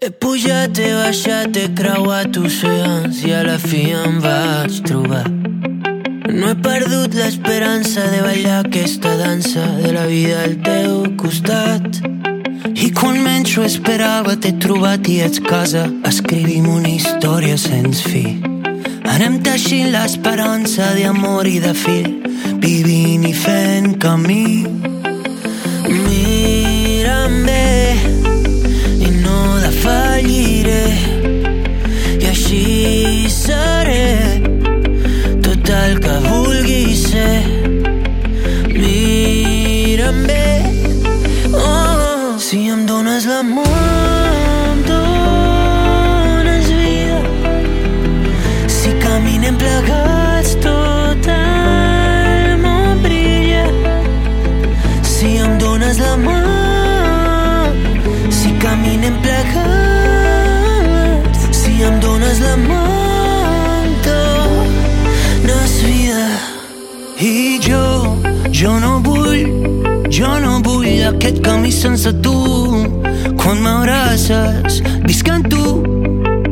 He pujat, baixat, he creuat oceans i a la fi em vaig trobar. No he perdut l'esperança de ballar aquesta dansa de la vida al teu costat. I quan menys ho esperava t'he trobat i ets casa. Escrivim una història sense fi. Anem teixint l'esperança d'amor i de fill, vivint i fent camí. Mira'm bé, dones l'amor caminem plegats si em dones la mà dones vida. I jo, jo no vull jo no vull aquest camí sense tu. Quan m'abraces visc en tu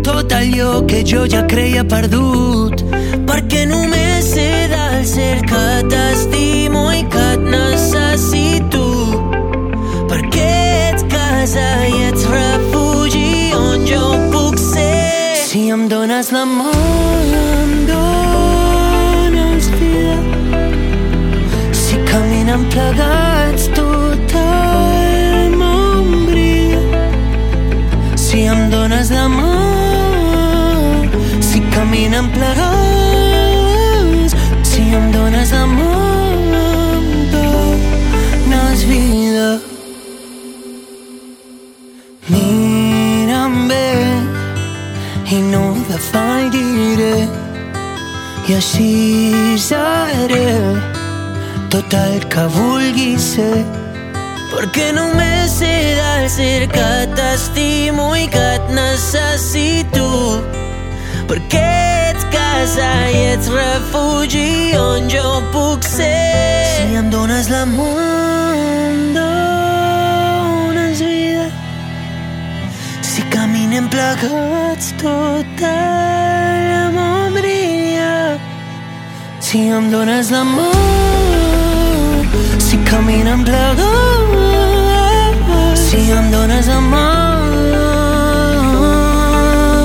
tot allò que jo ja creia perdut. Perquè només sé del ser que t'estimo i que et Si em dones l'amor, em dones vida. Si caminem plegats, i no defalliré i així seré tot el que vulgui ser perquè només sé del ser que t'estimo i que et necessito perquè ets casa i ets refugi on jo puc ser si em dones l'amor tot el món brilla si em dones l'amor si caminem plegats si em dones amor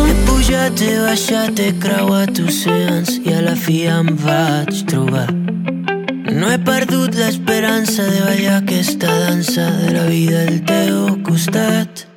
he pujat, he baixat, he creuat oceans i a la fi em vaig trobar. No he perdut l'esperança de ballar aquesta dansa de la vida al teu costat